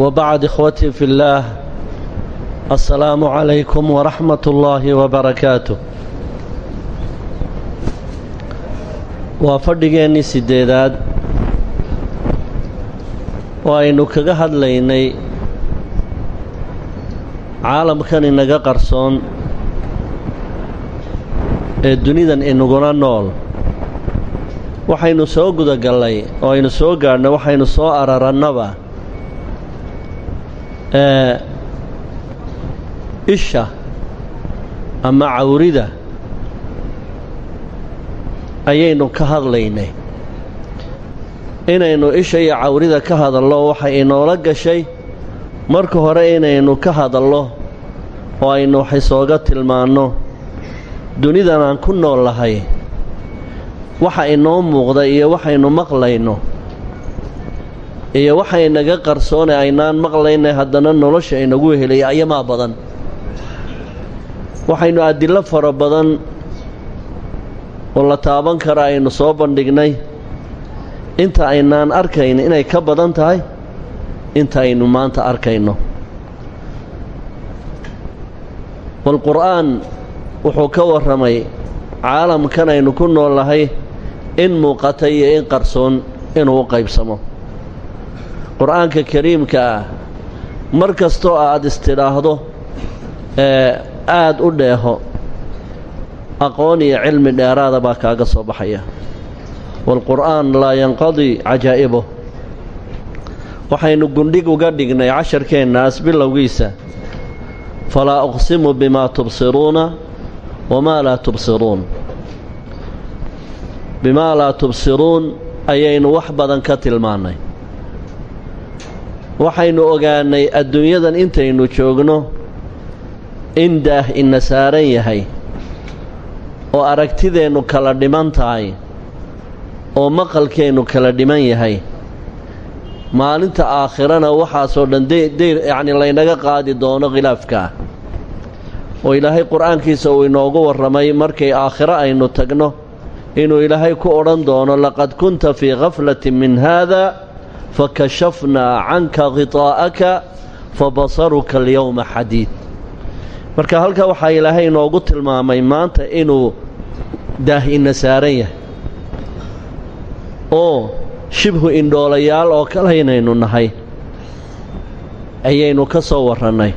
وبعد إخوتي في الله السلام عليكم ورحمة الله وبركاته وفرقيني سيديداد وأينو كغا hadlaynay caalamkan inaga qarsoon ee dunidan inaguna nool waxaynu soo gudagallay oo aynu soo gaadhnay waxaynu soo ararannaba ee isha ama cawrida ayaynu ka hadlaynay. Inaynu isha iyo cawrida ka hadallo waxay inoola gashay marka hore inaynu ka hadallo oo aynu wax isooga tilmaanno. Dunidan aan ku nool lahay waxa inoo muuqda iyo waxaynu maqlayno iyo waxaynaga qarsoone aynaan maqlaynay haddana nolosha inagu helay ayamaa badan. Waxaynu adillo fara badan oo la taaban kara aynu soo bandhignay. Inta aynaan arkayn inay ka badan tahay inta aynu maanta arkayno. Walqur'aan wuxuu ka warramay caalamkan aynu ku nool lahay in muuqata iyo in qarsoon inuu qaybsamo qur'aanka kariimka ah mar kastoo aad istidhaahdo ee aad u dheeho aqoon iyo cilmi dheeraada baa kaaga soo baxaya. Waalqur'aan laa yanqadii cajaa'ibuh waxaynu gundhig uga dhignay casharkeennaas bilowgiisa falaa uqsimu bimaa tubsiruuna wamaa laa tubsiruun. Bimaa laa tubsiruun ayaynu wax badan ka tilmaannay waxaynu ogaannay adduunyadan intaynu joogno in daah ina saaran yahay oo aragtideennu kala dhiman tahay oo maqalkeennu kala dhiman yahay. Maalinta aakhirana waxaasoo dhan deyr laynaga qaadi doono khilaafkaa oo ilaahay qur'aankiisa uu inoogu warramay markay aakhiro aynu tagno inuu ilaahay ku odhan doono laqad kunta fii khaflatin min haada fakashafnaa canka khiطaa'aka fabasaruka alyowma xadiid marka halkaa waxaa ilaahay inoogu tilmaamay maanta inuu daah ina saaran yahay. Oo shibhu indhoolayaal oo kale inaynu nahay. Ayaynu ka soo warrannay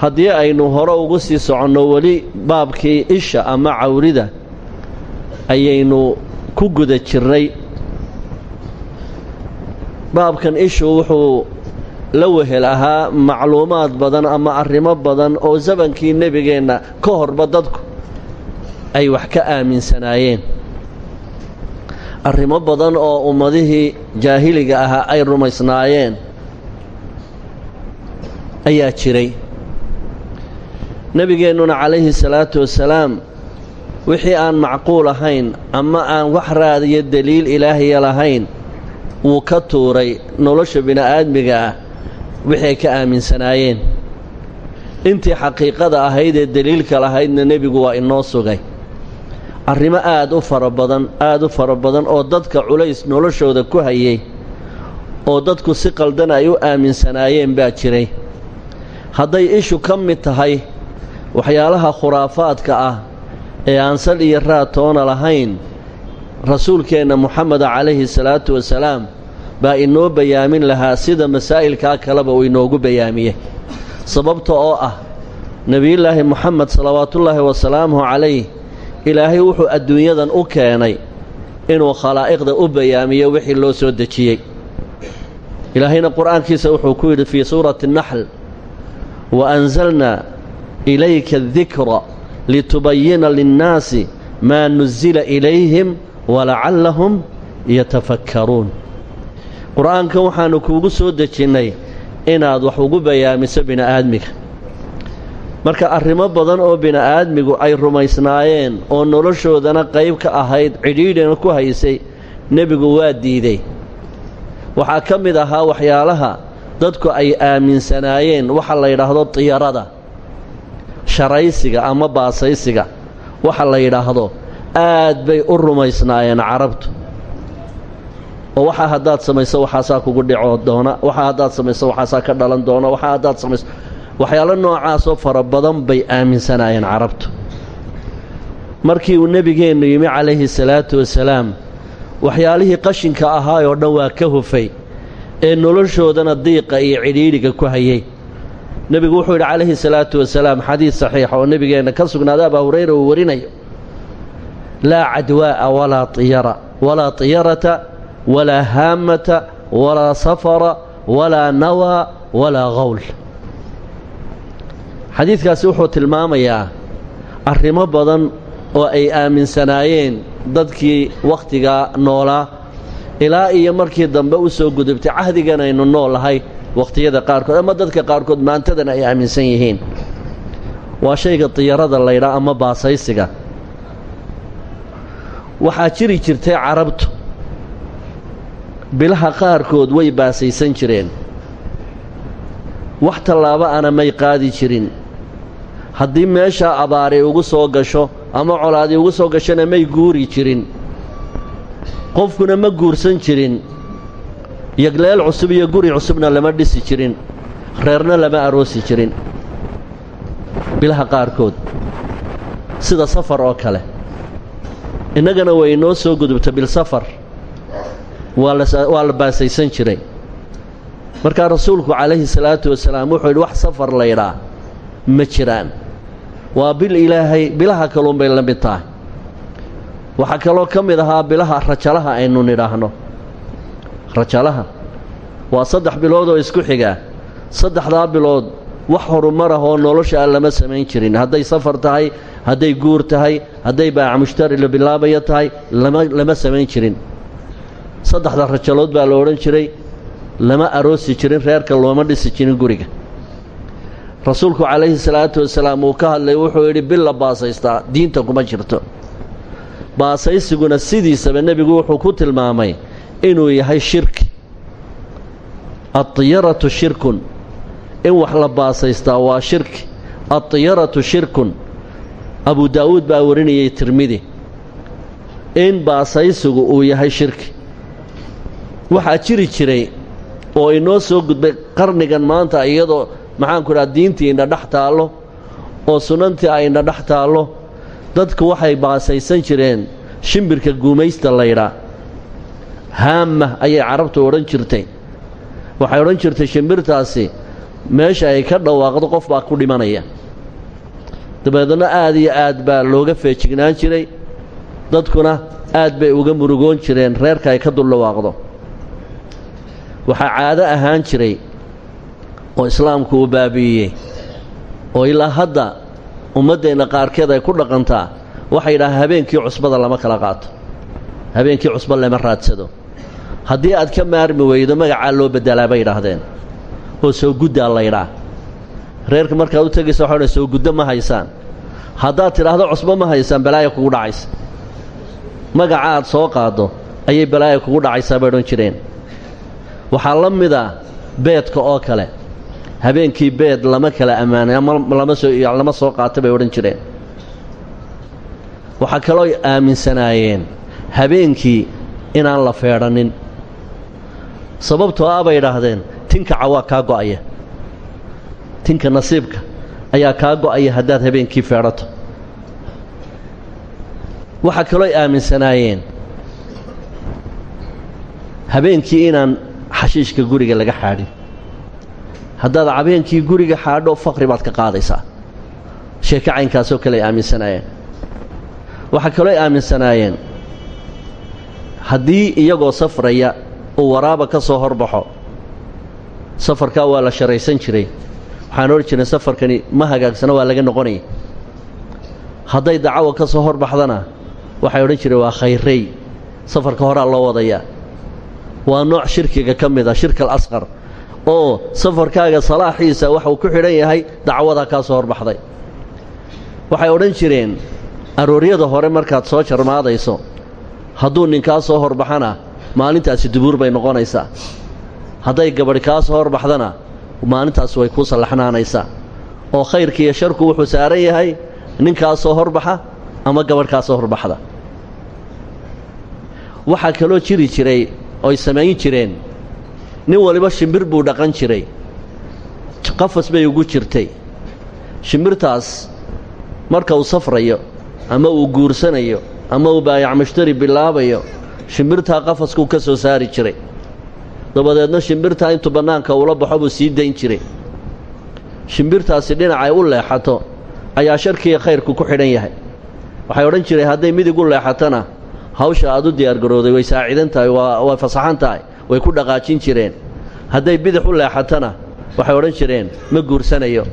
haddii aynu hore ugu sii soconno weli baabkii isha ama cawrida ayaynu ku guda jirnay baabkan ishu wuxuu la wehel ahaa macluumaad badan ama arrimo badan oo sabankii nebigeenna ka horba dadku ay wax ka aaminsanaayeen. Arrimo badan oo ummadihii jaahiliga ahaa ay rumaysnaayeen ayaa jiray. Nebigeennuna calayhi salaatu wasalaam wixii aan macquul ahayn ama aan wax raadiyo deliil ilaahiya lahayn wuu ka tuuray nolosha bini'aadmiga ah wixii ay ka aaminsanaayeen. Intii xaqiiqada ahayd ee deliilka lahaydna nebigu waa inoo sugay. Arrimo aad u fara badan aad u fara badan oo dadka culays noloshooda ku hayay oo dadku si qaldan ay u aaminsanaayeen baa jiray. Hadday ishu ka mid tahay waxyaalaha khuraafaadka ah ee aan sal iyo raad toona lahayn rasuulkeenna moxameda calayhi salaatu wasalaam baa inoo bayaamin lahaa sida masaa'ilkaa kaleba uu inoogu bayaamiyey. Sababta oo ah nebiyullaahi moxamed salawaatullaahi wasalaamuhu calayh ilaahay wuxuu adduunyadan u keenay inuu khalaa'iqda u bayaamiyo wixii loo soo dejiyey. Ilaahayna qur'aankiisa wuxuu ku yidhi fii suurati naxl wa anzalnaa ilayka adikra litubayina linnaasi maa nuzila ilayhim walacallahum yatafakkaruun qur'aankan waxaannu kuugu soo dejinnay inaad wax ugu bayaamiso bini'aadmiga marka arrimo badan oo bini'aadmigu ay rumaysnaayeen oo noloshoodana qayb ka ahayd cidhiidhina ku haysay nebigu waa diiday waxaa ka mid ahaa waxyaalaha dadku ay aaminsanaayeen waxa la yidhaahdo diyarada sharaysiga ama baasaysiga waxa la yidhaahdo aad bay u rumaysnaayeen carabtu. Oo waxaa haddaad samayso waxaasaa kugu dhicoo doona waxaa haddaad samayso waxaasaa ka dhalan doona waxaa haddaad samayso. Waxyaalo noocaasoo fara badan bay aaminsanaayeen carabtu. Markii uu nebigeennu yimi calayhi salaatu wasalaam waxyaalihii qashinka ahaayoo dhan waa ka hufay ee noloshoodana diiqa iyo cidhiidhiga ku hayay. Nebigu wuxuu yidhi calayhi salaatu wasalaam xadiid saxiixa oo nebigeenna ka sugnaaday abaa hurayra uu warinayo laa cadwaa'a walaa tiyara walaa tiyarata walaa haamata walaa safara walaa nawaa walaa qawl xadiidkaasi wuxuu tilmaamayaa arrimo badan oo ay aaminsanaayeen dadkii wakhtigaa noolaa ilaa iyo markii dambe u soo gudubtay cahdigan aynu noolahay wakhtiyada qaarkood ama dadka qaarkood maantadan ay aaminsan yihiin waa shayga diyarada laydhaa ama baasaysiga waxaa jiri jirtay carabtu. Bilaha qaarkood way baasaysan jireen. Wax tallaabo ana may qaadi jirin. Haddii meeshaa abaari ugu soo gasho ama colaadi ugu soo gashona may guuri jirin. Qofkuna ma guursan jirin. Yagleel cusub iyo guri cusubna lama dhisi jirin. Reerna lama aroosi jirin. Bilaha qaarkood. Sida safar oo kale innagana way inoo soo gudubta bilsafar waa la baasaysan jiray. Markaa rasuulku calayhi salaatu wasalaam wuxuu yidhi wax safar laydhaa ma jiraan. Waa bil ilaahay bilaha kaluun bay la mid tahay. Waxaa kaloo ka mid ahaa bilaha rajalaha aynu nidhaahno. Rajalaha? Waa saddex bilood oo isku xigaa. Saddexdaa bilood wax horumar ah oo nolosha aan lama samayn jirin. Hadday safar tahay hadday guur tahay hadday baaca mushtari la bilaabaya tahay lama lama samayn jirin. Saddexda rajalood baa la odhan jiray lama aroosi jirin reerka looma dhisi jirin guriga. Rasuulku calayhi salaatu wasalaam uu ka hadlay wuxuu yidhi bil la baasaystaa diinta kuma jirto. Baasaysiguna sidiisaba nebigu wuxuu ku tilmaamay inuu yahay shirki addiyaratu shirkun. In wax la baasaystaa waa shirki addiyaratu shirkun abu daa'uud baa warinayay tirmidi. In baasaysigu uu yahay shirki. Waxaa jiri jiray oo inoo soo gudbay qarnigan maanta iyadoo maxaanku idhaha diintii indha dhex taallo oo sunnantii ay indha dhex taallo dadku waxay baasaysan jireen shimbirka guumaysta laydhaa haamma ayay carabtu odhan jirtay. Waxay odhan jirtay shimbirtaasi meesha ay ka dhawaaqdo qof baa ku dhimanaya dabeedna aad iyo aad baa looga feejignaan jiray. Dadkuna aad bay uga murugoon jireen reerka ay ka dul dhawaaqdo waxaa caado ahaan jiray oo islaamku uu baabi'iyey oo ilaa hadda ummaddeenna qaarkeed ay ku dhaqantaa waxay yidhahaan habeenkii cusbada lama kala qaato. Habeenkii cusba lama raadsado. Haddii aad ka maarmi weydo magacaa loo beddelaa bay yidhaahdeen. Oo soo guddaa laydhaa reerka markaad u tegaysa waxa odhan soo guddo ma haysaan. Haddaad tidhaahdo cusbo ma haysaan balaaya kugu dhacaysa. Magaca aad soo qaaddo ayay balaaya kugu dhacaysaa bay odhan jireen. Waxaa la mida beedka oo kale. Habeenkii beed lama kala ammaanay ama lama soo lama soo qaata bay odhan jireen. Waxaa kaloo aaminsanaayeen habeenkii inaan la feedhanin sababtoo ah bay idhaahdeen tinkaca waa kaa go'aya tinka nasiibka ayaa kaa go'aya haddaad habeenkii feedhato waxaa kaloo aaminsanaayeen habeenkii inaan xashiishka guriga laga xaadhin. Haddaad habeenkii guriga xaadho faqri baad ka qaadaysaa. Sheeke caynkaasoo kale ay aaminsanaayeen. Waxaa kaloo ay aaminsanaayeen haddii iyagoo safraya uu waraaba ka soo horbaxo safarkaa waa la sharaysan jiray waxaan odhan jirnay safarkani ma hagaagsano waa laga noqonaya hadday dacawa ka soo horbaxdana waxay odhan jireen waa khayrey safarka horaa loo wadayaa waa nooc shirkiga ka mid a shirka alasqar oo safarkaaga salaaxiisa waxuu ku xidhan yahay dacwada kaa soo horbaxday. Waxay odhan jireen arooryada hore markaad soo jarmaadayso hadduu ninkaa soo horbaxana maalintaasi dubuur bay noqonaysaa. Hadday gabadh kaa soo horbaxdana maalintaasi way kuu sallaxnaanaysaa. Oo khayrka iyo sharku wuxuu saaran yahay ninkaa soo horbaxa ama gabadh kaa soo horbaxda. Waxaa kaloo jiri jiray oy samayn jireen nin waliba shimbir buu dhaqan jiray. Qafas bay ugu jirtay. Shimbirtaas marka uu safrayo ama uu guursanayo ama uu baayac mushtari bilaabayo shimbirtaa qafaskuu ka soo saari jiray dabadeedna shimbirtaa intuu bannaanka ula baxo buu sii dayn jiray. Shimbirtaasi dhinacay u leexato ayaa sharkiiyo khayrku ku xidhan yahay. Waxay odhan jireen hadday midig u leexatona hawsha aad u diyaargarooday way saacidan tahay waa fasaxan tahay way ku dhaqaajin jireen. Hadday bidix u leexatona waxay odhan jireen ma guursanayo.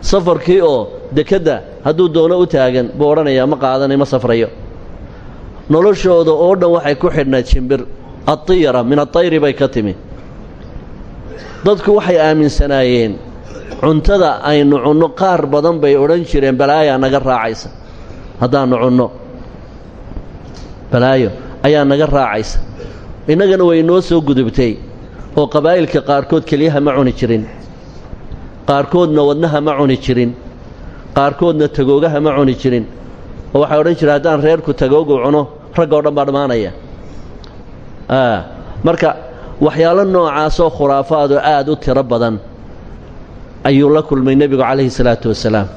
Safarkii oo dekedda hadduu doono u taagan buu odhanayaa ma qaadanay ma safrayo. Noloshooda oo dhan waxay ku xidhnayd shimbir adiyara min adayri bay ka timi. dadku waxay aaminsanaayeen cuntada aynu cunno qaar badan bay odhan jireen balaayaa naga raacaysa. Haddaannu cunno balaayo ayaa naga raacaysa. Innagana way noo soo gudubtay oo qabaa'ilka qaarkood keliyaha ma cuni jirin. Qaarkoodna wadnaha ma cuni jirin. Qaarkoodna tagoogaha ma cuni jirin. Oo waxay odhan jireen haddaan reerku tagoogu cuno raggoo dhan baa dhammaanaya marka waxyaalo noocaasoo khuraafaadoo aad u tiro badan ayuu la kulmay nebigu calayhi salaatu wasalaam.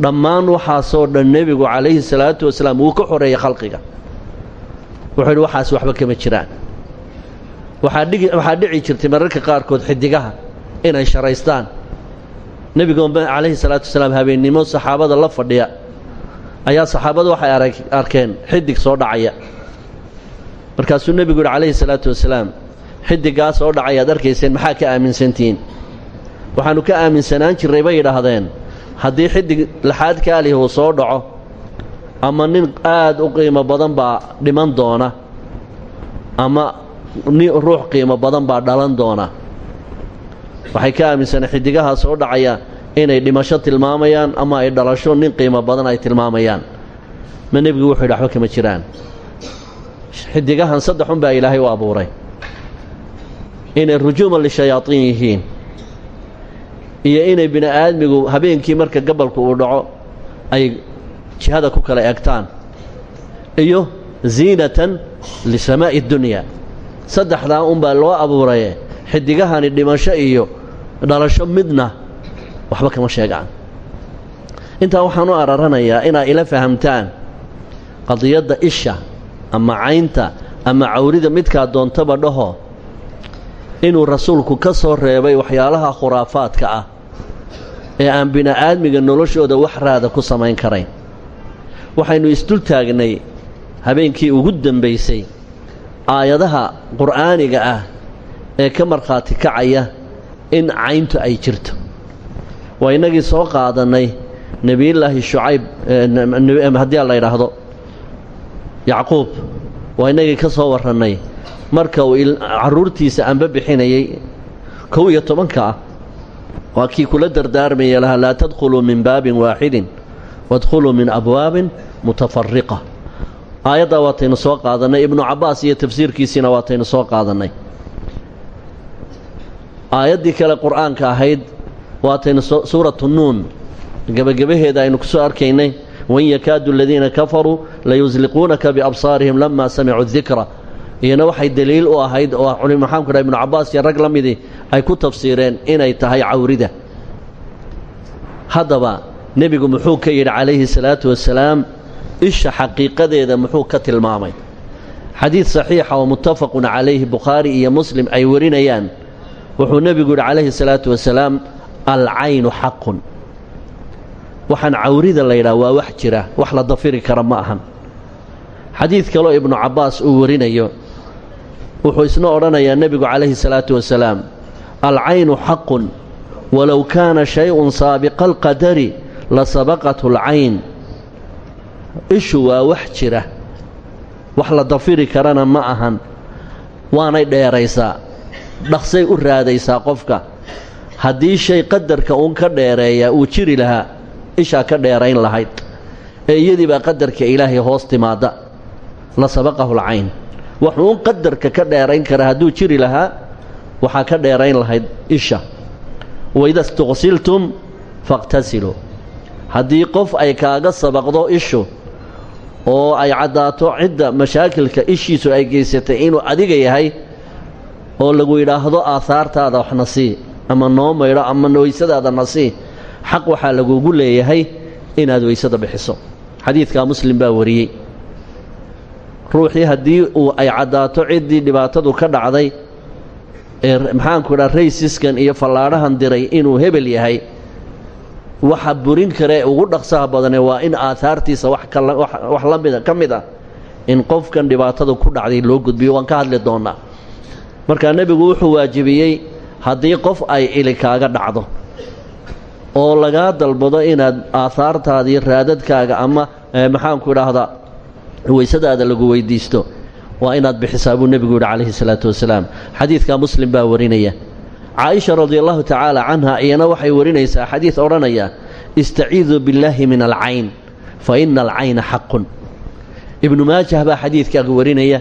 Dhammaan waxaasoo dhan nebigu calayhi salaatu wasalaam wuu ka xoreeyey khalqiga. Wuxuu waxaas waxba kama jiraan. Waxaa dhici jirtay mararka qaarkood xidigaha inay sharaystaan. Nebigu calayhi salaatu wasalaam habeennimo saxaabada la fadhiya. Ayaa saxaabadu waxay arkeen xidig soo dhacaya markaasuu nebigu yidhi calayhi salaatu wasalaam xidiggaa soo dhacayaad arkayseen maxaa ka aaminsantihiin waxaannu ka aaminsanaan jirray bay yidhaahdeen. Haddii xidig laxaad kaalih uu soo dhaco ama nin aad u qiimo badan baa dhiman doona ama ruux qiimo badan baa dhalan doona. Waxay ka aaminsaneen xidigaha soo dhacaya inay dhimasho tilmaamayaan ama ay dhalasho nin qiimo badan ay tilmaamayaan. Ma nebigu wuxuu yidhi waxba kama jiraan xidigahan saddexun baa ilaahay u abuuray. Inay rujuuman lishayaatiin yihiin. Iyo inay bini aadmigu habeenkii marka gabalku uu dhaco ay jihada ku kala egtaan iyo ziinatan lisamaa'i dunya. Saddexdaa unbaa loo abuuraye xidigahani dhimasho iyo dhalasho midna waxba kama sheegaan. Intaa waxaan u araranayaa inaa ila fahamtaan qadiyadda isha ama caynta ama cawrida midkaa doontaba dhaho inuu rasuulku ka soo reebay waxyaalaha khuraafaadka ah ee aan bini'aadmiga noloshooda wax raada ku samayn karayn. Waxaynu isdul taagnay habeenkii ugu dembaysay aayadaha qur'aaniga ah ee ka markhaati kacaya in cayntu ay jirto. Waa innagii soo qaadannay nebiyullaahi shucayb haddii la yidhaahdo yacquub waa innagii ka soo warrannay marka uu carruurtiisa anba bixinayey kow iyo tobanka ah waa kii kula dardaarmaya lahaa laa tadkhuluu min baabin waaxidin waadkhuluu min abwaabin mutafariqa aayaddaa waataynu soo qaadannay ibnu cabbaas iyo tafsiirkiisiina waataynu soo qaadannay. Aayaddii kale qur'aanka ahayd waataynu suuratu nuun gebagabaheeda aynu ku soo arkaynay wain yakaadu aladiina kafaruu layusliquunaka biabsaarihim lama samicuu dikra iyana waxay deliil u ahayd oo maxaamku dha ibnu cabbaas iyo rag la midii ay ku tafsiireen inay tahay cawrida. Haddaba nebigu muxuu ka yidhi calayhi salaatu wasalaam isha xaqiiqadeeda muxuu ka tilmaamay. Xadiid saxiixa oo muttafaqun calayhi bukhaari iyo muslim ay warinayaan wuxuu nebigu yidhi calayhi salaatu wasalaam alcaynu xaqun waxaan cawrida la yidhaha waa wax jira wax la dafiri kara ma ahan. Xadiid kaloo ibnu cabbaas uu warinayo wuxuu isna odhanayaa nebigu calayhi salaatu wasalaam alcaynu xaqun walow kaana shay-un saabiqa alqadari la sabaqathu alcayn. Ishu waa wax jira wax la dafiri karana ma ahan. Waanay dheeraysaa dhaqsay u raadaysaa qofka. Haddii shay qadarka uun ka dheereeya uu jiri lahaa ishaa ka dheerayn lahayd. Ee iyadii baa qadarka ilaahay hoos timaadda. La sabaqahu lcayn. Wuxuu un qadarka ka dheerayn karaa hadduu jiri lahaa waxaa ka dheerayn lahayd isha. Waida istuqsiltum faqtasiluu haddii qof ay kaaga sabaqdo ishu oo ay caddaato cidda mashaakilka ishiisu ay geysatay inuu adiga yahay oo lagu yidhaahdo aahaartaada waxna sii ama noo maydho ama weysadaada na sii xaq waxaa lagugu leeyahay inaad weysada bixiso. Xadiidkaa muslim baa wariyey. Ruuxii haddii uu ay caddaato ciddii dhibaatadu ka dhacday ee maxaanku idhaha raysiskan iyo fallaadhahan diray inuu hebel yahay waxa burin karee ugu dhaqsaha badane waa in aahaartiisa wax la mida ka mid ah in qofkan dhibaatadu ku dhacday loo gudbiyo. Waan ka hadli doonnaa markaa nebigu wuxuu waajibiyey haddii qof ay ili kaaga dhacdo oo lagaa dalbado inaad aahaartaadii raadadkaaga ama maxaanku idhaahdaa weysadaada lagu weydiisto waa inaad bixisaa buu nebigu yidhi calayhi salaatu wasalaam. Xadiidkaa muslim baa warinaya. Caaisha radiallahu tacaala canha iyana waxay warinaysaa xadiid odhanaya istaciiduu billaahi min alcayn fa ina alcayna xaqun. Ibnu maajah baa xadiidkaaga warinaya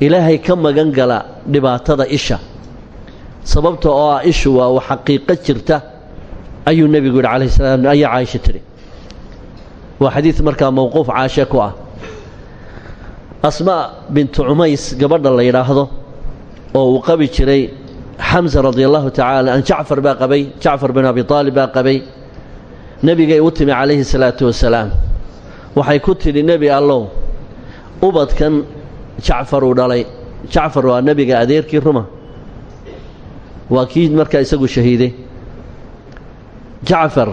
ilaahay ka magan gala dhibaatada isha sababta oo ah ishu waa xaqiiqo jirta ayuu nebigu yidhi calayhi salaam ayaa caaisha tidhi waa xadiid markaa mowquuf caashe ku ah. Asmaa bintu cumays gabadha la yidhaahdo oo uu qabi jiray xamsa radia allahu tacaala an jacfar baa qabay jacfar bin abi aalib baa qabay. Nebigay u timi calayhi salaatu wasalaam. Waxay ku tidhi nebi allow ubadkan jacfar uu dhalay. Jacfar waa nebiga adeerkii ruma. Waa kii markaa isagu shahiiday jacfar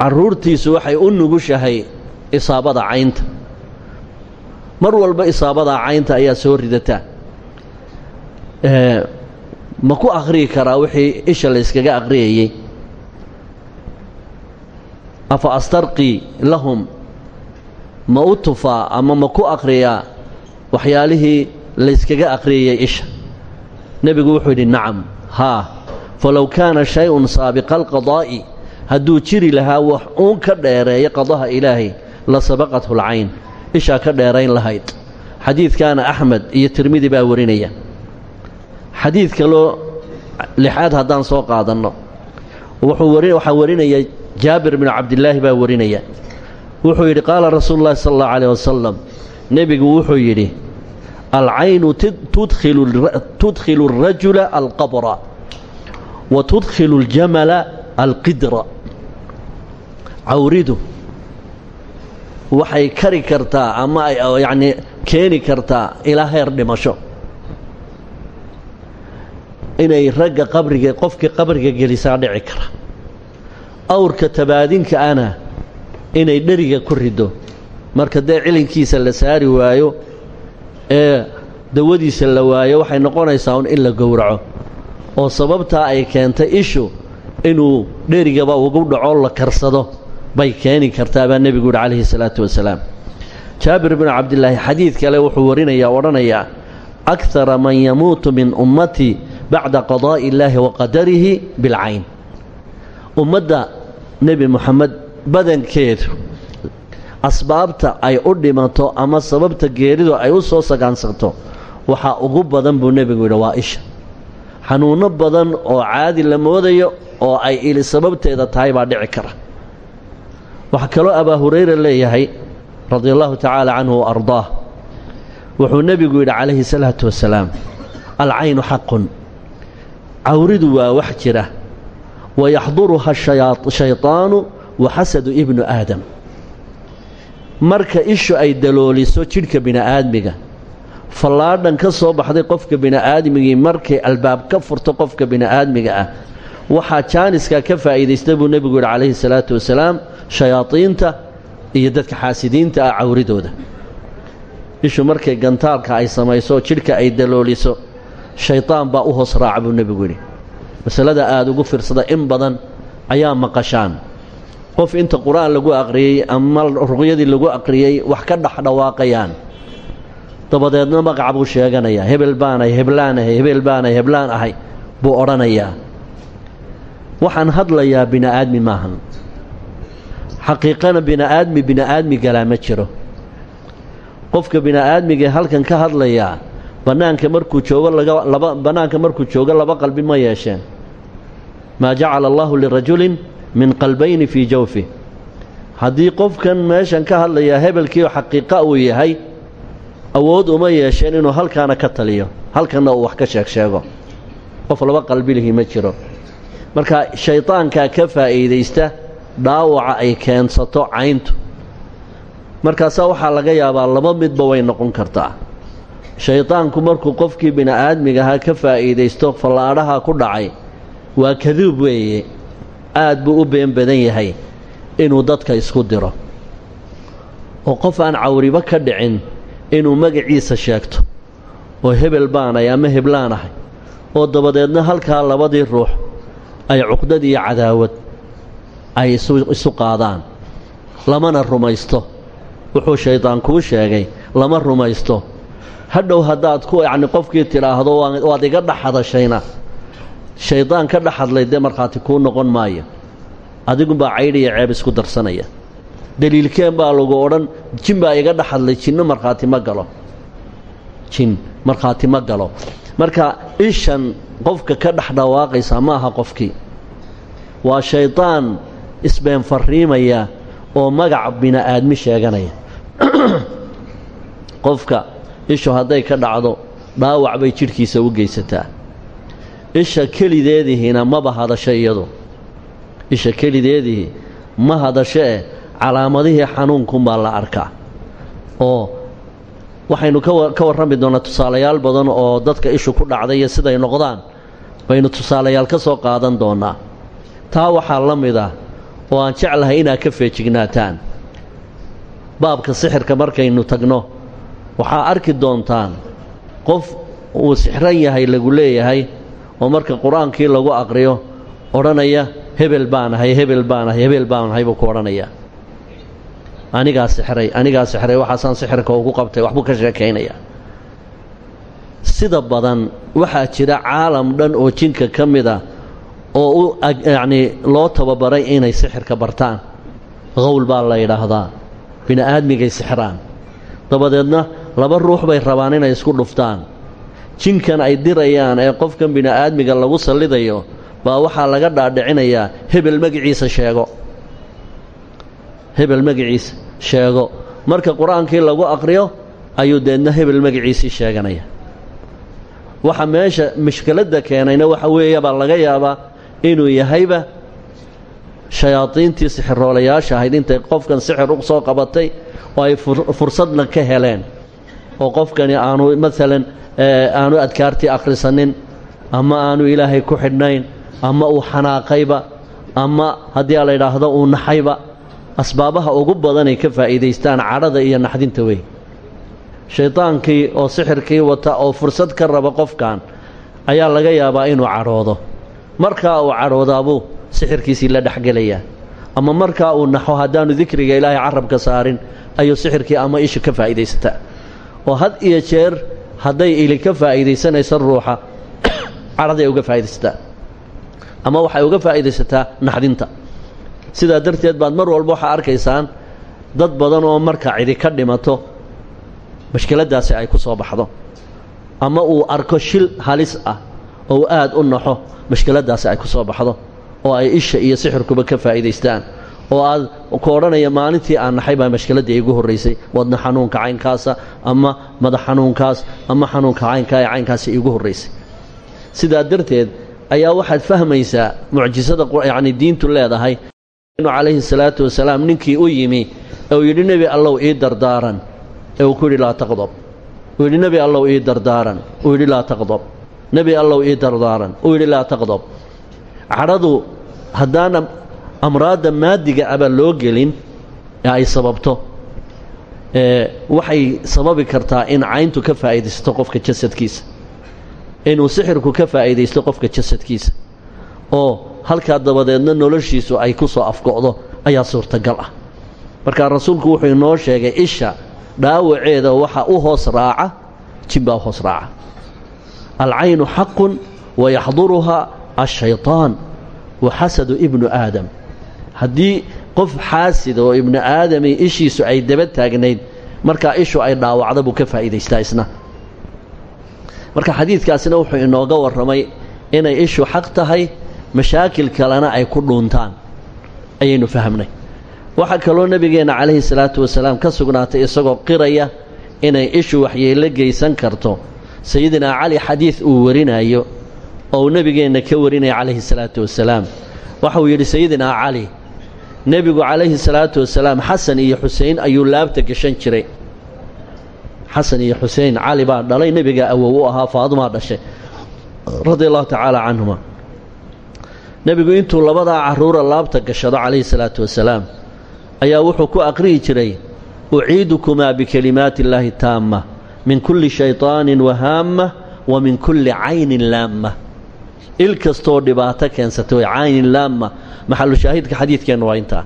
carruurtiisu waxay u nugushahay isaabada caynta. Mar walba isaabadaa caynta ayaa soo ridataa ma ku akhriyi karaa wixii isha layskaga akhriyayey? Afa astarqii lahum ma u tufaa ama ma ku akhriyaa waxyaalihii layskaga akhriyayey isha? Nebigu wuxuu yidhi nacam haa falow kaana shay-un saabiqa alqadaa'i hadduu jiri lahaa wax uun ka dheereeya qadaha ilaahay la sabaqathu lcayn ishaa ka dheerayn lahayd. Xadiidkaana axmed iyo tirmidi baa warinaya. Xadiid kaloo lixaad haddaan soo qaadanno. Waxaa warinaya jaabir binu cabdilaahi baa warinaya. Wuxuu yidhi qaala rasuulu llahi sala allahu calayh wasalam nebigu wuxuu yidhi alcaynu tudkhilu alrajula alqabra wa tudkhilu aljamala alqidra cawridu waxay kari kartaa ama ay yacnii keeni kartaa ilaa heer dhimasho inay ragga qabriga qofkii qabriga gelisaa dhici kara awrka tabaadinka ana inay dheriga ku riddo marka dee cilinkiisa la saari waayo ee dawadiisa la waayo waxay noqonaysaa in la gowraco oo sababtaa ay keentay ishu inuu dherigaba ugu dhaco la karsado bay keeni kartaa baa nebigu yidhi calayhi salaatu wasalaam. Jaabir binu cabdilaahi xadiid kale wuxuu warinayaa odhanayaa akara man yamuutu min ummatii bacda qadaa'i illaahi wa qadarihi bilcayn ummadda nebi moxamed badankeedu asbaabta ay u dhimato ama sababta geeridu ay u soo sagaansato waxaa ugu badan buu nebigu yidhi waa isha xanuunno badan oo caadi la moodayo oo ay ili sababteeda tahay baa dhici kara. Waxaa kaloo abaa hurayra leeyahay radia allahu tacaala canhu wa ardaah. Wuxuu nebigu yidhi calayhi salaatu wasalaam alcaynu xaqun cawridu waa wax jira wayaxduruha shayطaanu wa xasadu ibnu aadam. Marka ishu ay dalooliso jidhka bini'aadmiga fallaadhan ka soo baxday qofka bini'aadmigii markay albaab ka furto qofka bini'aadmiga ah. Waxaa jaaniska ka faa'iidaysta buu nebigu yidhi calayhi salaatu wasalaam shayaadiinta iyo dadka xaasidiinta ah cawridooda. Ishu markay gantaalka ay samayso jidhka ay dalooliso shaydaan baa u hoos raaca buu nebigu yidhi. Masalada aada ugu fiirsada in badan ayaa maqashaan. Qof inta qur'aan lagu aqriyey ama ruqyadii lagu aqriyey wax ka dhex dhawaaqayaan dabadeedna magaca buu sheeganayaa hebel baanahay heblaan ahay hebel baanahay heblaan ahay buu odhanayaa. Waxaan hadlayaa bini'aadmi maahan. Xaqiiqana bini'aadmi bini'aadmi galaa ma jiro. Qofka bini'aadmigae halkan ka hadlayaa bannaanka markuu joogo laba bannaanka markuu joogo laba qalbi ma yeesheen. Maa jacala allaahu lirajulin min qalbayni fii jawfi. Haddii qofkan meeshan ka hadlayaa hebelkiio xaqiiqa uu yahay awood uma yeesheen inuu halkaana ka taliyo halkanna uu wax ka sheeg sheego. Qof laba qalbilihii ma jiro. Marka shaydaankaa ka faa'iidaysta dhaawaca ay keensato cayntu. Markaasaa waxaa laga yaabaa laba midba way noqon kartaa. Shaydaanku markuu qofkii bini'aadmigahaa ka faa'iidaysto fallaadhaha ku dhacay waa kaduub weeye. Aad buu u been badan yahay inuu dadka isku diro. Oo qof aan cawribo ka dhicin inuu magaciisa sheegto oo hebel baanahay ama heblaanahay oo dabadeedna halkaa labadii ruux ay cuqdad iyo cadaawad ay isu qaadaan. Lamana rumaysto. Wuxuu shaydaan kuu sheegay lama rumaysto. Hadhow haddaad ku yacni qofkii tidhaahdo waad iga dhex hadashayna shaydaan ka dhex hadlay dee markhaati kuu noqon maayo. Adigunbaa caydh iyo ceeb isku darsanaya deliilkeen baa lagu odhan jin baa iga dhex hadlay jinno markhaati ma galo. Jin markhaati ma galo. Marka ishan qofka ka dhex dhawaaqaysa ma aha qofkii waa shaydaan isbeen farriimaya oo magac bini'aadmi sheeganaya. Qofka ishu hadday ka dhacdo dhaawac bay jidhkiisa u geysataa. Isha kelideedihiina maba hadasho iyadu. Isha kelideedihii ma hadasho eh calaamadihii xanuunkunbaa la arkaa. Oo waxaynu ka warrami doonnaa tusaalayaal badan oo dadka ishu ku dhacday iyo siday noqdaan baynu tusaalayaal ka soo qaadan doonnaa taa waxaa la mid ah oo aan jeclahay inaad ka feejignaataan. Baabka sixirka markaynu tagno waxaa arki doontaan qof uu sixran yahay lagu leeyahay oo marka qur'aankii lagu aqriyo odhanaya hebel baanahay hebel baanahay hebel baanahay buu ku odhanayaa anigaa sixray anigaa sixray waxaasaan sixirka ugu qabtay waxbuu ka sheekaynayaa sida badan waxaa jira caalam dhan oo jinka ka mid a oo u yacnii loo tababaray inay sixirka bartaan. Qowl baa la yidhaahdaa. Bini'aadmigay sixraan dabadeedna laba ruux bay rabaan inay isku dhuftaan. Jinkan ay dirayaan ee qofkan bini'aadmiga lagu sallidayo baa waxaa laga dhaadhicinayaa hebel magiciisa sheego hebel magiciisa sheego. Marka qur'aankii lagu aqriyo ayuu deedna hebel magiciisii sheeganaya. Waxa meesha mashkiladda keenayna waxa weeya baa laga yaabaa inuu yahayba shayaadiintii sixiroolayaasha ahayd. Intay qofkan sixir u soo qabatay oo ay fursadna ka heleen. Oo qofkani aanu maalan aanu adkaartii akhrisanin ama aanu ilaahay ku xidhnayn ama uu xanaaqayba ama haddii a la yidhaahdo uu naxayba asbaabaha ugu badanay ka faa'iidaystaan cadhada iyo naxdinta wey shaydaankii oo sixirkii wata oo fursad ka raba qofkan ayaa laga yaabaa inuu cadhoodo. Markaa uu cadhoodaabuu sixirkiisii la dhexgelayaa ama markaa uu naxo haddaanu dikriga ilaahay carabka saarin ayuu sixirkii ama isha ka faa'iidaysataa oo had iyo jeer hadday ili ka faa'iidaysanaysa ruuxa cadhaday uga faa'iidaysataa ama waxay uga faa'iidaysataa naxdinta sidaa darteed baad mar walba waxaa arkaysaan dad badan oo marka cidi ka dhimato mashkiladdaasi ay ku soo baxdo. Ama uu arko shil halis ah oo aad u naxo mashkiladdaasi ay ku soo baxdo. Oo ay isha iyo sixirkuba ka faa'iidaystaan. Oo aad ku odhanaya maalintii aan naxay baa mashkiladdii igu horraysay wadna xanuunka caynkaasa ama madax xanuunkaas ama xanuunka caynkaa ee caynkaasi iigu horraysay sidaa darteed ayaa waxaad fahmaysaa mucjisada yacni diintu leedahay calayhi salaatu wasalaam ninkii u yimi uu yidhi nebi allow ii dardaaran. Ee uu ku yidhi laa taqdob. Uu yidhi nebi allow ii dardaaran. Uu yidhi laa taqdob. Nebi allow ii dardaaran. Uu yidhi laa taqdob. Cadhadu haddaana amraadda maadiga aba loo gelin ee ay sababto waxay sababi kartaa in cayntu ka faa'iidaysto qofka jasadkiisa inuu sixirku ka faa'iidaysto qofka jasadkiisa oo halkaa dabadeedna noloshiisu ay ku soo afgo'do ayaa suurtagal ah. Markaa rasuulku wuxuu inoo sheegay isha dhaawaceeda waxa u hoos raaca jin baa hoos raaca. Alcaynu xaqun wayaxduruhaa ashayطaan wa xasadu ibnu aadam. Haddii qof xaasida oo ibnu aadami ishiisu ay daba taagnayd markaa ishu ay dhaawacda buu ka faa'iidaystaa isna. Marka xadiidkaasina wuxuu inooga warramay inay ishu xaq tahay mashaakil kalena ay ku dhuuntaan. Ayaynu fahmnay waxaa kaloo nebigeenna calayhi salaatu wasalaam ka sugnaatay isagoo qiraya inay ishu waxyeello geysan karto. Sayidinaa cali xadiid uu warinayo oo uu ka warinaya calayhi salaatu wasalaam. Waxauu yidhi sayidinaa cali nebigu calayhi salaatu wasalaam xasan iyo xusein ayuu laabta gashan jiray. Xasan iyo xusein cali baa dhalay nebiga awow u ahaa faadumaa dhashay radia allahu tacaala canhuma nebigu intuu labadaa carruura laabta gashado calayhi salaatu wasalaam ayaa wuxuu ku aqrihi jiray uciidukumaa bikalimaati illaahi taamma min kulli shayطaanin wahaamma wa min kulli caynin laamma. Il kastoo dhibaato keensata way caynin laamma maxalu shaahidka xadiidkeenna waa intaa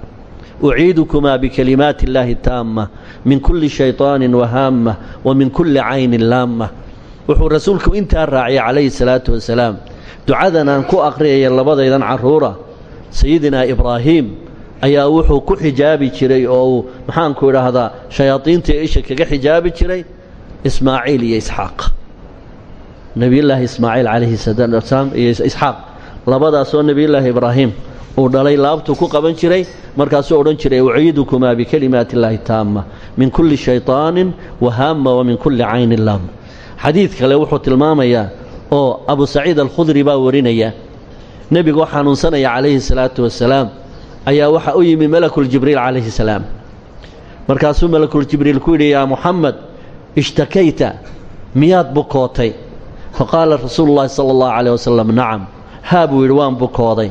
uciidukumaa bikalimaati illaahi taamma min kulli shayطaanin wahaamma wa min kulli caynin laamma. Wuxuu rasuulku intaa raaciyay calayhi salaatu wasalaam ducadan aan ku aqriyaya labadaydan carruura sayidinaa ibraahiim ayaa wuxuu ku xijaabi jiray oo uu maxaanku idhaahdaa shayaadiinta isha kaga xijaabi jiray ismaaciil iyo isxaaq. Nebiyullaahi ismaaciil calayhi salaam iyo isxaaq. Labadaasoo nebiyullaahi ibraahim uu dhalay laabtuu ku qaban jiray markaasuu odhan jiray uciidukumaa bikalimaati illaahi taamma min kulli shayطaanin wahaama wa min kulli caynin laama xadiid kale wuxuu tilmaamayaa oo abu saciid alkhudri baa warinaya. Nebigoo xanuunsanaya calayhi salaatu wasalaam ayaa waxaa u yimi malakuljibriil calayhi salaam. Markaasuu malakuljibriil ku yidhi yaa muxamed ishtakayta miyaad bukootay? Faqaala rasuulu llaahi sala allahu calayh wasalam nacam haa buu yidhi waan bukooday.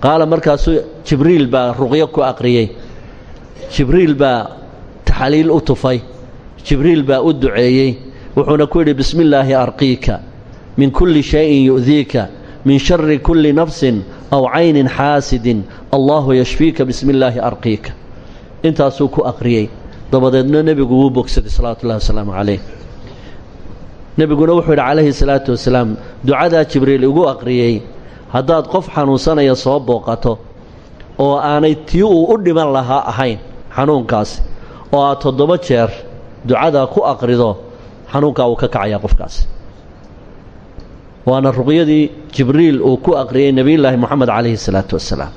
Qaala markaasuu jibriil baa ruqyo ku aqriyey. Jibriil baa taxaliil u tufay. Jibriil baa u duceeyey. Wuxuuna ku yidhi bismi illaahi arqiika min kulli shayin yu'diika min shari kulli nafsin aw caynin xaasidin allaahu yashfiika bismi illaahi arqiika intaasuu ku aqriyey. Dabadeedna nebigu wuu bogsaday salawatullahi wasalaamu calayh. Nebiguna wuxuu yidhi calayhi salaatu wasalaam ducadaa jibriil igu aqriyey haddaad qof xanuunsanaya soo booqato oo aanay tii uu u dhiman lahaa ahayn xanuunkaasi oo aad toddoba jeer ducadaa ku aqrido xanuunkaa uu ka kacayaa qofkaasi waana ruqyadii jibriil uu ku aqriyey nebiyullaahi moxamed calayhi salaatu wasalaam.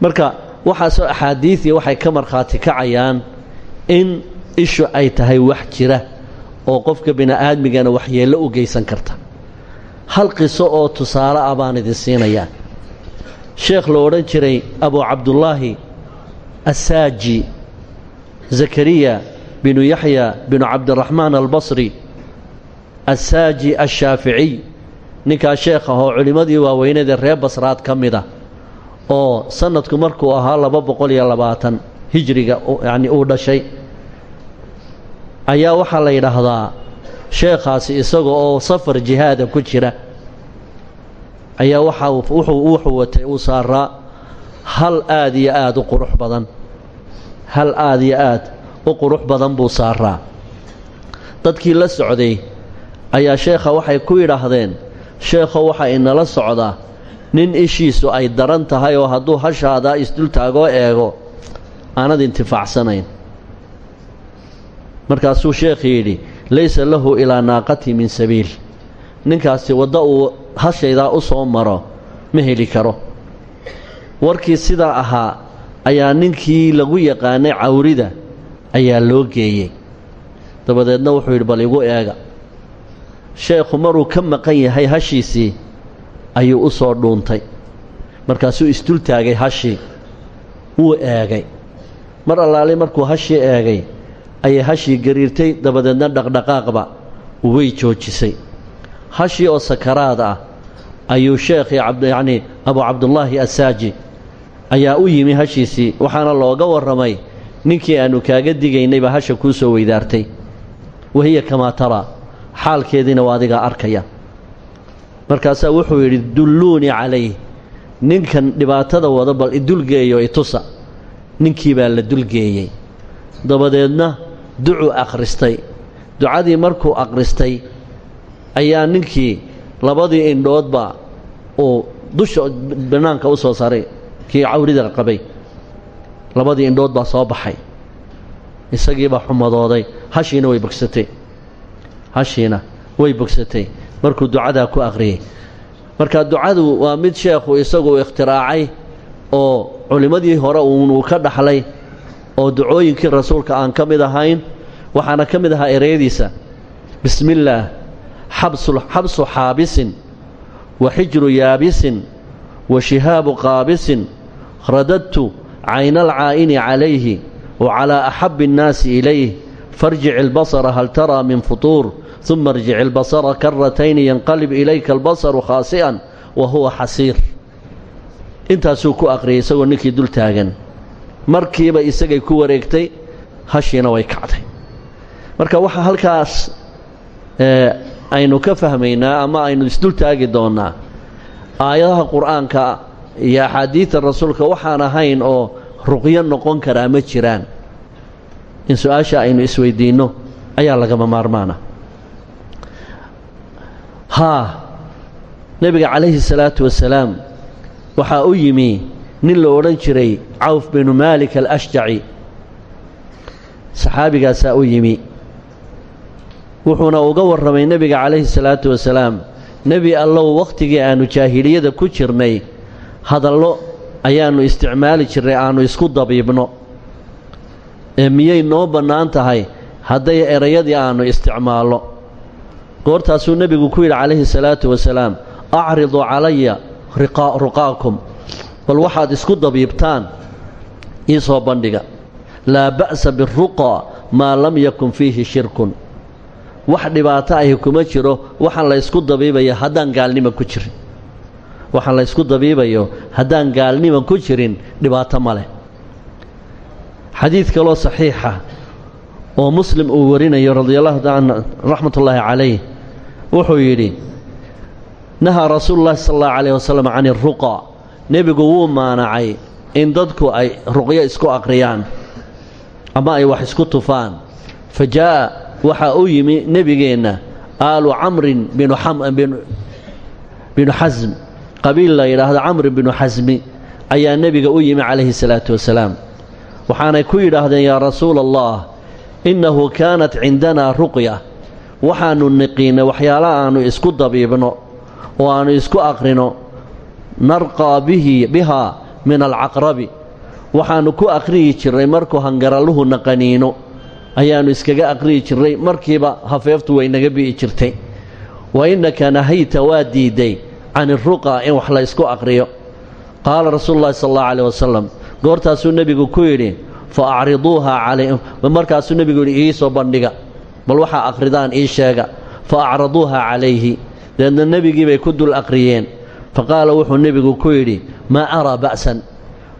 Marka waxaasoo axaadiidii waxay ka markhaati kacayaan in ishu ay tahay wax jira oo qofka bini'aadmigana waxyeello u geysan karta. Hal qiso oo tusaale ah baan idin siinayaa. Sheekh lo odhan jiray abu cabdullaahi assaaji zakariya binu yaxya binu cabdiraxmaan albasri assaaji ashaaficiy ninkaa sheekh ah oo culimmadii waaweynadee reer basraad ka mida oo sanadku markuu ahaa laba boqol iyo labaatan hijriga yacni uu dhashay ayaa waxaa la yidhaahdaa sheekhaasi isaga oo safar jihaada ku jira ayaa waxaa wuxuu wuxuu watay uu saaraa hal aad iyo aad u qurux badan hal aad iyo aad u qurux badan buu saaraa dadkii la socday ayaa sheekha waxay ku yidhaahdeen sheekho waxaa inala socdaa. Nin ishiisu ay daran tahay oo hadduu hashaadaa isdultaagoo eego aanad intifaacsanayn markaasuu sheekhi yidhi laysa lahu ilaa naaqati min sabiil. Ninkaasi waddo uu hashaydaa u soo maro ma heli karo. Warkii sidaa ahaa ayaa ninkii lagu yaqaanay cawrida ayaa loo geeyey. Dabadeedna wuxuu yidhi bal igu eega sheekhu maruu ka maqan yahay hashiisii ayuu u soo dhuuntay. Markaasuu isdul taagay hashii wuu eegay. Mar allaali markuu hashii eegay ayay hashii gariirtay dabadeedna dhaqdhaqaaqba way joojisay. Hashii oo sakaraad ah ayuu sheekhii yacnii abu cabdullaahi assaaji ayaa u yimi hashiisii waxaana looga warramay ninkii aannu kaaga digaynayba hasha kuu soo weydaartay. Wahiya kamaa taraa xaalkeediina waa adigaa arkaya. Markaasaa wuxuu yidhi dulluunii calayh ninkan dhibaatada wada bal idulgeeyo itusa ninkii baa la dulgeeyey. Dabadeedna ducuu akhristay ducadii markuu aqristay ayaa ninkii labadii indhoodba uu dusha bannaanka u soo saaray kii cawrida qabay. Labadii indhood baa soo baxay. Isagiibaa xumadooday. Hashiina way bogsatay hashiina way bogsatay. Markuu ducadaa ku aqriyey marka ducadu waa mid sheekhu isagu ikhtiraacay oo culimmadii hore uunuu ka dhaxlay oo ducooyinkii rasuulka aan ka mid ahayn waxaana ka mid ahaa ereyadiisa bismi illaah xabsu xaabisin wa xijru yaabisin wa shihaabu qaabisin radadtu cayna alcaa'ini calayhi wa calaa axabbi annaasi ilayh farjic ilbasara hal taraa min futuur uma irjic ilbasara karatayni yanqalib ilayka albasaru khaasi'an wa huwa xasiir intaasuu ku aqriyay isagoo ninkii dul taagan markiiba isagay ku wareegtay hashiina way kacday marka waxaa halkaas aynu ka fahmaynaa ama aynu isdul taagi doonnaa aayadaha qur'aanka iyo axaadiidta rasuulka waxaan ahayn oo ruqyo noqon karaa ma jiraan in su'aasha aynu isweydiinno ayaa lagama maarmaana haa nebiga calayhi salaatu wasalaam waxaa u yimi nin la odhan jiray cawf binu maalik alashjaci. Saxaabigaasaa u yimi. Wuxuuna uga warramay nebiga calayhi salaatu wasalaam nebi allow wakhtigii aannu jaahiliyada ku jirnay hadallo ayaannu isticmaali jirnay aannu isku dabiibno. Ee miyay noo bannaan tahay? Hadday erayadii aannu isticmaallo goortaasuu nebigu ku yidhi calayhi salaatu wasalaam acridu calaya ruqaakum bal waxaad isku dabiibtaan ii soo bandhiga. Laa ba'sa biruqa maa lam yakun fiihi shirkun. Wax dhibaato ahi kuma jiro waxaan la ysku dabiibayo haddaan gaalnima ku jirin. Waxaan la ysku dabiibayo haddaan gaalnima ku jirin dhibaato ma leh. Xadiid kaloo saxiixa oo muslim uu warinayo radiallahu taala raxmatullaahi calayh wuxuu yidhi nahaa rasuulu llahi sala allahu calayh wasalam can iruqa nebigu wuu maanacay in dadku ay ruqyo isku aqriyaan ama ay wax isku tufaan. Fa jaa'a waxaa u yimi nebigeenna aalu camrin binu xasm qabiil la yidhaahdo camrin binu xasmi ayaa nebiga u yimi calayhi salaatu wasalaam. Waxaanay ku yidhaahdeen yaa rasuula allah innahu kaanat cindanaa ruqya. Waxaannu niqiinay waxyaala aannu isku dabiibno oo aannu isku aqrino narqaa bihi bihaa min alcaqrabi waxaannu ku aqriyi jirnay markuu hangaralluhu naqaniino. Ayaannu iskaga aqriyi jirnay markiiba hafeeftu way naga bi'i jirtay. Wa innaka nahayta waa diidday can iruqa in wax la ysku aqriyo. Qaala rasuulu llahi sala allahu calayh wasalam goortaasuu nebigu ku yidhi fa acriduuhaa calay markaasuu nebigu yidhi iisoo bandhiga bal waxaa aqridaan ii sheega fa acraduuhaa calayhi deedna nebigii bay ku dul aqriyeen fa qaala wuxuu nebigu ku yidhi maa araa ba'san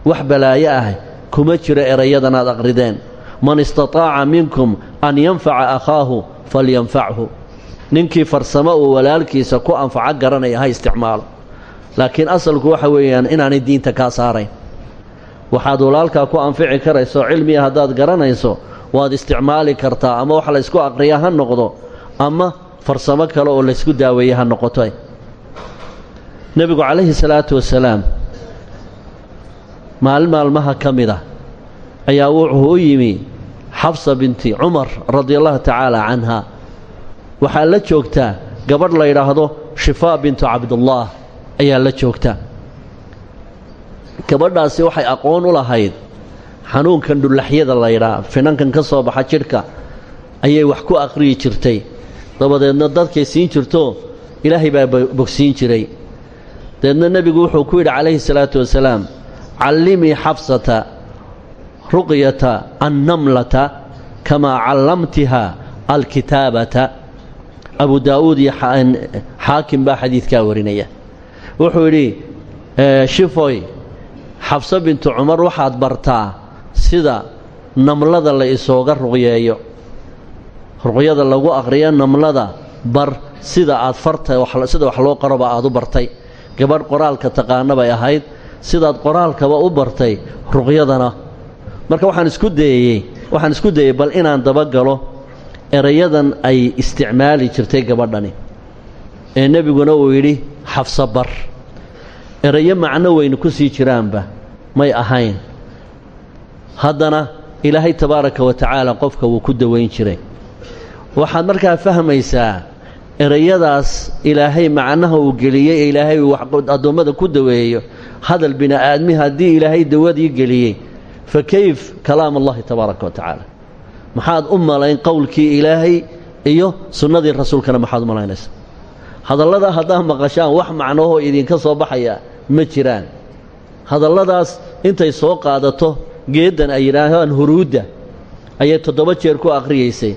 wax balaayo ah kuma jiro erayadanaad aqrideen man istataaca minkum an yanfaca akhaahu falyanfachu ninkii farsamo uu walaalkiisa ku anfaco garanaya ha isticmaalo laakiin asalku waxa weeyaan inaanay diinta kaa saarayn waxaad walaalkaa ku anfici karayso cilmiga haddaad garanayso waad isticmaali kartaa ama wax laysku aqriya ha noqdo ama farsamo kale oo laysku daaweeye ha noqoto. Nebigu calayhi salaatu wasalaam maalin maalmaha ka mid ah ayaa wuxuu u yimi xabsa binti cumar radiallahu tacaala canha. Waxaa la joogtaa gabadh la yidhaahdo shifaa bintu cabdullaah ayaa la joogta gabadhaasi waxay aqoon u lahayd xanuunkan dhullaxyada la yidhaah finankan ka soo baxa jidhka ayay wax ku aqriyi jirtay. Dabadeedna dadkay siin jirto ilaahay baa bogsiin jiray. Dabeedna nebigu wuxuu ku yidhi calayhi salaatu wasalaam callimii xabsata ruqyata annamlata kamaa callamtiha alkitaabata. Abu daa'uud iyo xaakim baa xadiidkaa warinaya. Wuxuu yidhi shifoy xabso bintu cumar waxaad bartaa sida namlada la isooga ruqyeeyo. Ruqyada lagu aqriyo namlada bar sida aad farta sida wax loo qaroba aad u bartay. Gabadh qoraalka taqaana bay ahayd sidaad qoraalkaba u bartay ruqyadana. Marka waxaan isku dayey waxaan isku dayey bal inaan dabagalo erayadan ay isticmaali jirtay gabadhani. Ee nebiguna uu yidhi xafso bar erayo macno weynu ku sii jiraanba may ahayn. Haddana ilaahay tabaaraka wa tacaala qofka wuu ku dawayn jiray. Waxaad markaa fahmaysaa erayadaas ilaahay macnaha uu geliyey ilaahay uu addoommada ku daweeyo hadal bini aadmi haddii ilaahay dawadii geliyey. Fa kayf kalaam allahi tabaaraka wa tacaala. Maxaad u malayn qowlkii ilaahay iyo sunnadii rasuulkana maxaad u malaynaysaa hadallada haddaad maqashaan wax macnohoo idinka soo baxaya ma jiraan. Hadalladaas intay soo qaadato geeddan ay yidhaahaan huruudda ayay toddoba jeer ku akhriyaysay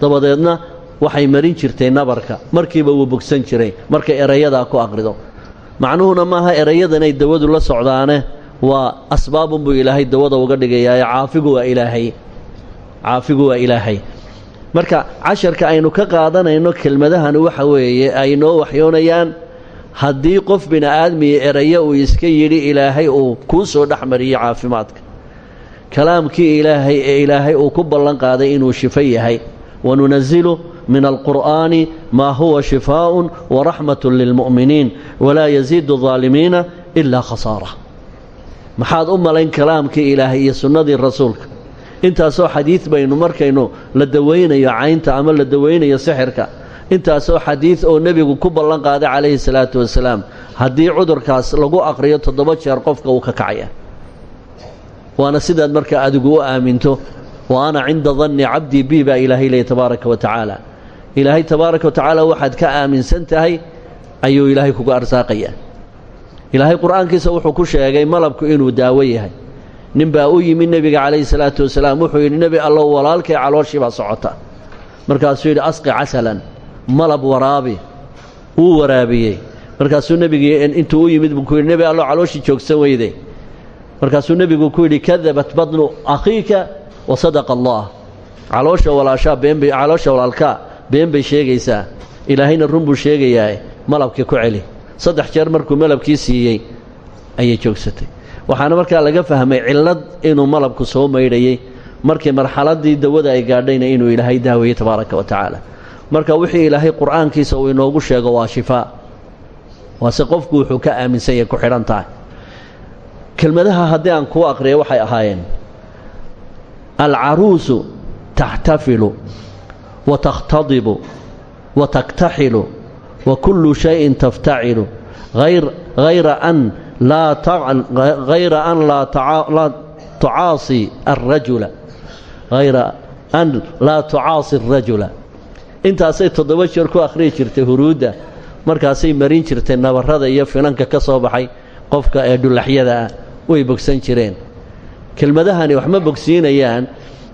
dabadeedna waxay marin jirtay nabarka markiiba wuu bogsan jiray markay erayadaa ku aqrido macnuhuna maaha erayadanay dawadu la socdaane waa asbaabunbuu ilaahay dawada uga dhigayaaye caafigu waa ilaahay. Caafigu waa ilaahay marka casharka aynu ka qaadanayno kelmadahan waxa weeye ay noo waxyoonayaan. Haddii qof bini'aadmiya eraya uu iska yidhi ilaahay uu kuu soo dhex mariyey caafimaadka. Kalaamkii ilaahay ee ilaahay uu ku ballan qaaday inuu shifa yahay. Wanunazilu min alqur'aani maa huwa shifaa'un wa waraxmatun lilmu'miniin walaa yasiidu daalimiina ilaa khasaara. Maxaad u malayn kalaamkii ilaahay iyo sunnadii rasuulka? Intaasoo xadiid baynu markaynu la dawaynayo caynta ama la dawaynayo sixirka. Intaasoo xadiid oo nebigu ku ballan qaaday calayhi salaatu wasalaam haddii cudurkaas lagu aqriyo toddoba jeer qofka uu ka kacaya. Waana sidaad markaa adigu u aaminto wa ana cinda danni cabdii bi baa ilaahay leeyay tabaaraka wa tacaala. Ilaahay tabaaraka wa tacaala waxaad ka aaminsan tahay ayuu ilaahay kugu arsaaqayaa. Ilaahay qur'aankiisa wuxuu ku sheegay malabku inuu daawo yahay nin baa u yimid nebiga calayhi salaatu wasalaam wuxuu yidhi nebi allow walaalkay calooshii baa socota. Markaasuu yidhi asqi casalan malab waraabi wuu waraabiyey. Markaasuu nebigii intuu u yimid buu ku yidhi nebi allow calooshii joogsan weyde markaasuu nebigu ku yidhi kadabat badnu akhiika wa sadaqa allah. Caloosha walaashaa beenbay caloosha walaalkaa been bay sheegaysaa. Ilaahayna run buu sheegayaa malabkii ku celi. Saddex jeer markuu malabkii siiyey ayay joogsatay waxaana markaa laga fahmay cillad inuu malabku soo maydhayey markii marxaladdii dawada ay gaadhayna inuu ilaahay daaweeyey tabaaraka wa tacaala. Marka wixii ilaahay qur'aankiisa uu inoogu sheego waa shifaa waase qofku wuxuu ka aaminsan yahay ku xidhan tahay. Kelmadaha haddii aan kuu aqriya waxay ahaayeen. Alcaruusu taxtafilu wa takhtadibu wa taktaxilu wa kullu shayin taftacilu hayra an hayra an laa tucaasi arajula hayra an laa tucaasi arajula intaasay toddoba jeer ku akhriyi jirtay huruudda markaasay marin jirtay nabarrada iyo finanka ka soo baxay qofka ee dhullaxyada ah way bogsan jireen kelmadahani wax ma bogsiinayaan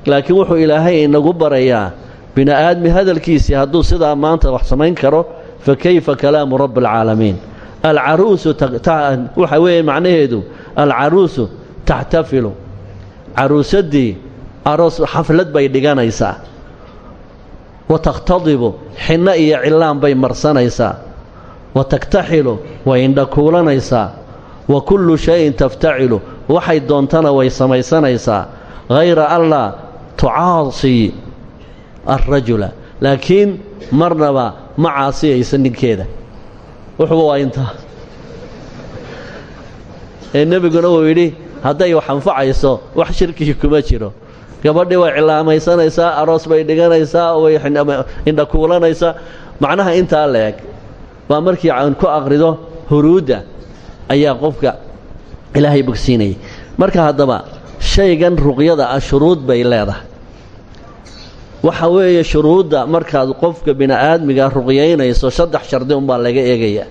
laakiin wuxuu ilaahay inagu barayaa bini aadmi hadalkiisii hadduu sidaa maanta wax samayn karo fa kayfa kalaamu rabbi alcaalamiin alcaruusu waxa weeye macnaheedu alcaruusu taxtafilu caruusaddii aroos xaflad bay dhiganaysaa. wa takhtadibu xinno iyo cillaan bay marsanaysaa wa taktaxilu way indhakuulanaysaa wa kullu shayin taftacilu waxay doontana way samaysanaysaa. hayra an laa tucaasii alrajula laakiin marnaba ma caasiyaysa ninkeeda wuxuuba waa intaa ee nebiguna uu yidhi hadday wax anfacayso wax shirkii kuma jiro. Gabadhii way cilaamaysanaysaa aroos bay dhiganaysaa way indhakuulanaysaa macnaha intaa la eg baa markii aan ku aqrido huruudda ayaa qofka ilaahay bogsiinayay. Marka haddaba shaygan ruqyada ah shuruud bay leedahay waxa weeye shuruudda markaad qofka bini'aadmiga ruqyaynayso saddex shardi unbaa laga eegayaa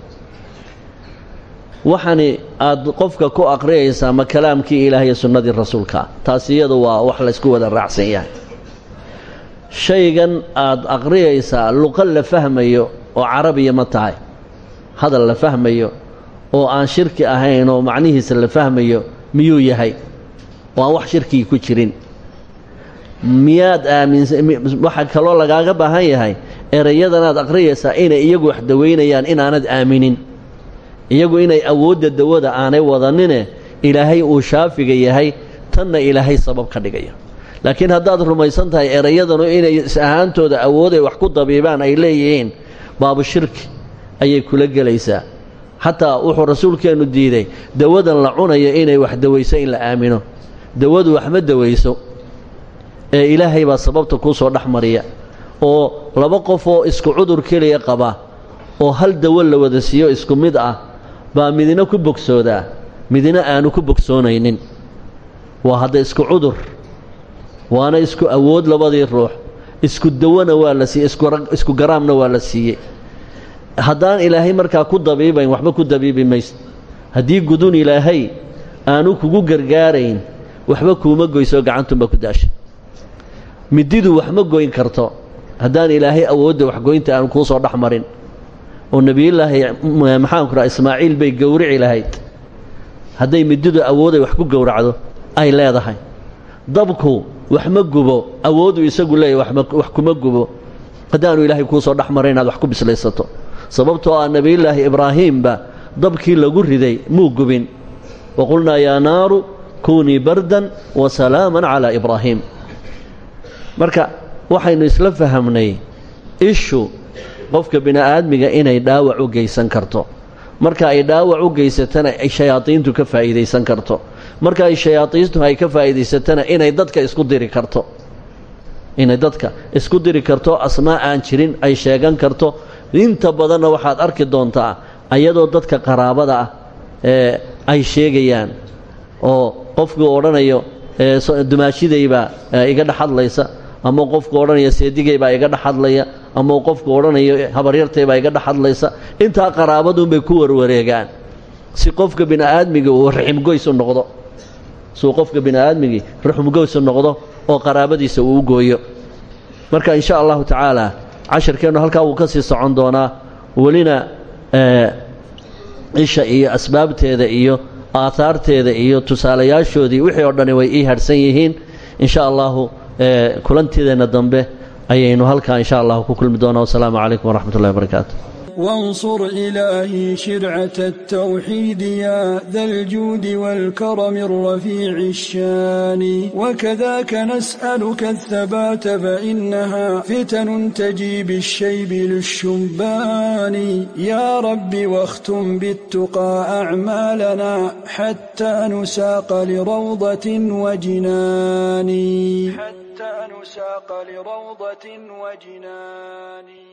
waxani aad qofka ku aqriyaysaa ma kalaamkii ilaah iyo sunnadii rasuulkaa taas iyadu waa wax laysku wada raacsan yahay. Shaygan aad aqriyaysaa luqa la fahmayo oo carabiya ma tahay. Hadal la fahmayo oo aan shirki ahayn oo macnihiisa la fahmayo miyuu yahay? Oo aan wax shirkigi ku jirin miyaad aaminsa waxaa kaloo lagaaga baahan yahay erayadanaad aqriyaysaa inay iyagu wax dawaynayaan inaanad aaminin. Iyagu inay awoodda dawada aanay wadanine ilaahay uu shaafiga yahay tanna ilaahay sabab ka dhigaya. Laakiin haddaad rumaysan tahay erayadanu inay is ahaantooda awood ay wax ku dabiibaan ay leeyihiin baabu shirki ayay kula gelaysaa. Xataa wuxuu rasuulkeennu diiday dawadan la cunayo inay wax dawayso in la aamino. Dawadu wax ma dawayso ee ilaahay baa sababta kuu soo dhex mariya oo laba qof oo isku cudur keliya qaba oo hal dawo la wada siiyo isku mid ah baa midina ku bogsoodaa midina aanu ku bogsoonaynin. Waa hadda isku cudur waana isku awood labadii ruux isku dawona waa la siiyey isku garaamna waa la siiyey. Haddaan ilaahay markaa ku dabiibayn waxba ku dabiibi mayso haddii gudun ilaahay aanu kugu gargaarayn waxba kuuma goyso gacantunba ku daasha mididu wax ma goyn karto. Haddaan ilaahay awoodda waxgoynta aan kuu soo dhex marin. Oo nebiyullaahi maxaanku raha ismaaciil bay gowrici lahayd. Hadday mididu awooday wax ku gowracdo ay leedahay. Dabku wax ma gubo awooduu isagu leeyahy wax kuma gubo. Haddaanu ilaahay kuu soo dhex marin wax ku bislaysato. Sababtoo ah nebiyullaahi ibraahiimba dabkii lagu riday muu gubin. Wa qulnaa yaa naaru kunii bardan wa salaaman calaa ibraahiim marka waxaynu isla fahamnay ishu qofka bini'aadmiga inay dhaawac u geysan karto. Marka ay dhaawac u geysatana ay shayaadiintu ka faa'iidaysan karto. Marka ay shayaadiintu ay ka faa'iidaysatana inay dadka isku diri karto. Inay dadka isku diri karto asmaa aan jirin ay sheegan karto. Inta badanna waxaad arki doontaa ayadoo dadka qaraabada ah ee ay sheegayaan oo qofkuu odhanayo dumaashidaybaa iga dhex hadlaysa ama qofku odhanaya seedigaybaa iga dhex ama qofku odhanayo habaryartaybaa iga dhex hadlaysa intaa qaraabaduunbay ku warwareegaan. Si qofka bini'aadmiga uu raximgoys u noqdo siuu qofka bini'aadmigii raximgoys u noqdo oo qaraabadiisa uu gooyo. Marka in sha allahu tacaala casharkeennu halkaa wuu ka sii socon doonaa. Welina isha iyo asbaabteeda iyo aahaarteeda iyo tusaalayaashoodii wixii oo dhani way ii hadhsan yihiin. In sha ee kulantiedeena dambe ayaynu halkaa insha allah ku kulmi doonaa wasalaamu calaykum waraxmat ullahi barakaatu واnصر إلaهي شhرcة التوحيد يا ذا الجود والكرم الرفيع الشان وكذاك نسألك الثبات فإنها فتن تجي بالشيب للشبان يا رب واختم بالتقى أعمالنا حتى نساق لروضة وجنان حتى نساق لروضة وجنان